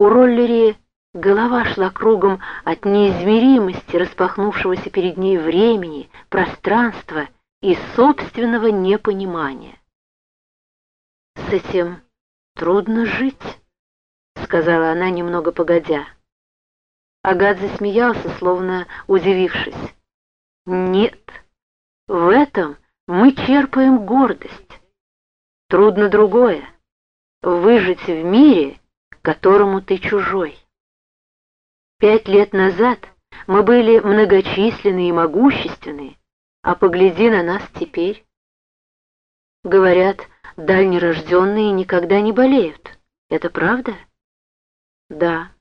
У Роллери голова шла кругом от неизмеримости распахнувшегося перед ней времени, пространства и собственного непонимания. «С этим трудно жить», — сказала она немного погодя. Агат засмеялся, словно удивившись. «Нет, в этом мы черпаем гордость. Трудно другое — выжить в мире, которому ты чужой. Пять лет назад мы были многочисленны и могущественны, а погляди на нас теперь. Говорят, дальнерожденные никогда не болеют. Это правда? Да.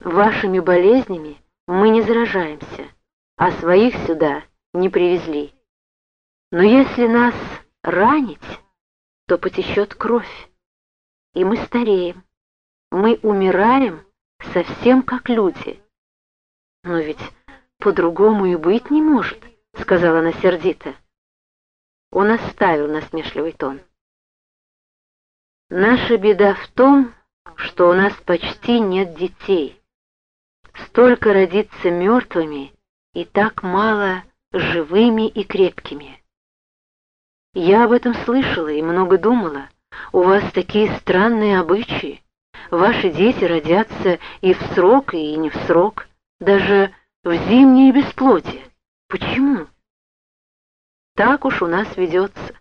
Вашими болезнями мы не заражаемся, а своих сюда не привезли. Но если нас ранить, то потечет кровь, и мы стареем. Мы умираем совсем как люди. Но ведь по-другому и быть не может, сказала она сердито. Он оставил насмешливый тон. Наша беда в том, что у нас почти нет детей. Столько родится мертвыми и так мало живыми и крепкими. Я об этом слышала и много думала. У вас такие странные обычаи. Ваши дети родятся и в срок, и не в срок, даже в зимнее бесплодие. Почему? Так уж у нас ведется.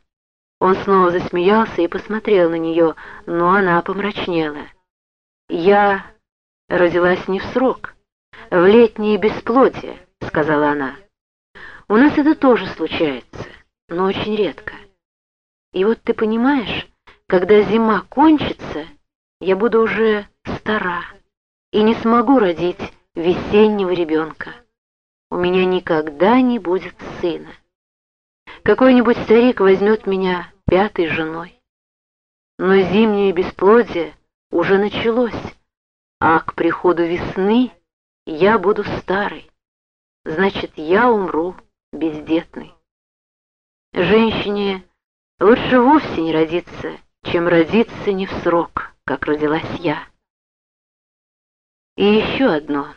Он снова засмеялся и посмотрел на нее, но она помрачнела. Я родилась не в срок, в летнее бесплодие, сказала она. У нас это тоже случается, но очень редко. И вот ты понимаешь, когда зима кончится, я буду уже стара и не смогу родить весеннего ребенка. У меня никогда не будет сына. Какой-нибудь старик возьмет меня пятой женой. Но зимнее бесплодие уже началось, а к приходу весны я буду старой. Значит, я умру бездетной. Женщине лучше вовсе не родиться, чем родиться не в срок как родилась я. И еще одно.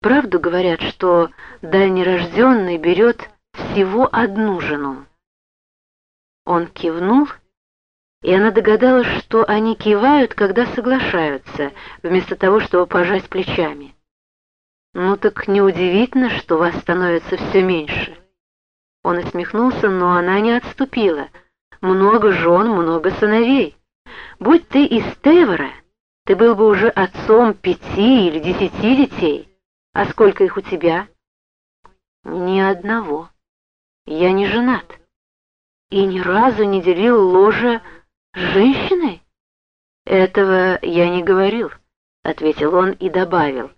Правду говорят, что дальнерожденный берет всего одну жену. Он кивнул, и она догадалась, что они кивают, когда соглашаются, вместо того, чтобы пожать плечами. Ну так неудивительно, что вас становится все меньше. Он усмехнулся, но она не отступила. Много жен, много сыновей. Будь ты из Тевора, ты был бы уже отцом пяти или десяти детей. А сколько их у тебя? Ни одного. Я не женат. И ни разу не делил ложе с женщиной? Этого я не говорил, ответил он и добавил.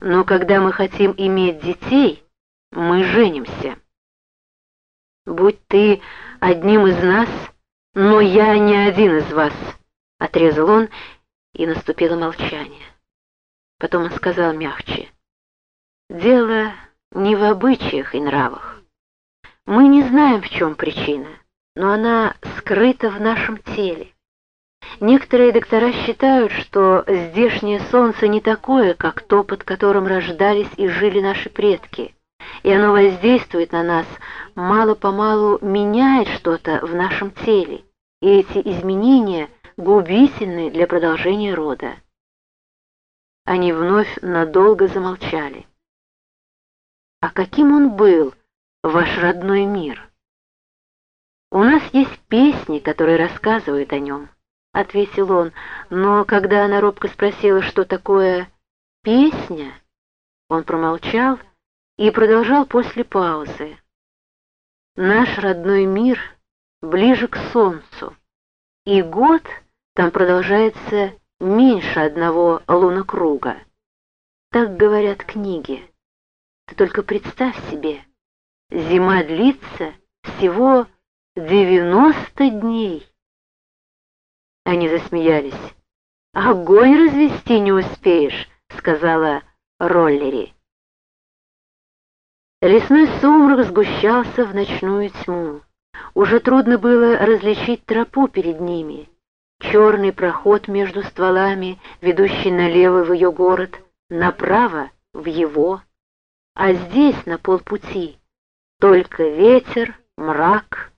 Но когда мы хотим иметь детей, мы женимся. Будь ты одним из нас, но я не один из вас. — отрезал он, и наступило молчание. Потом он сказал мягче. «Дело не в обычаях и нравах. Мы не знаем, в чем причина, но она скрыта в нашем теле. Некоторые доктора считают, что здешнее солнце не такое, как то, под которым рождались и жили наши предки, и оно воздействует на нас, мало-помалу меняет что-то в нашем теле, и эти изменения — губительны для продолжения рода. Они вновь надолго замолчали. А каким он был, ваш родной мир? У нас есть песни, которые рассказывают о нем, ответил он, но когда она робко спросила, что такое песня, он промолчал и продолжал после паузы. Наш родной мир ближе к солнцу, и год — там продолжается меньше одного лунокруга. Так говорят книги. Ты только представь себе, зима длится всего девяносто дней. Они засмеялись. «Огонь развести не успеешь», — сказала Роллери. Лесной сумрак сгущался в ночную тьму. Уже трудно было различить тропу перед ними — черный проход между стволами, ведущий налево в ее город, направо в его, а здесь, на полпути, только ветер, мрак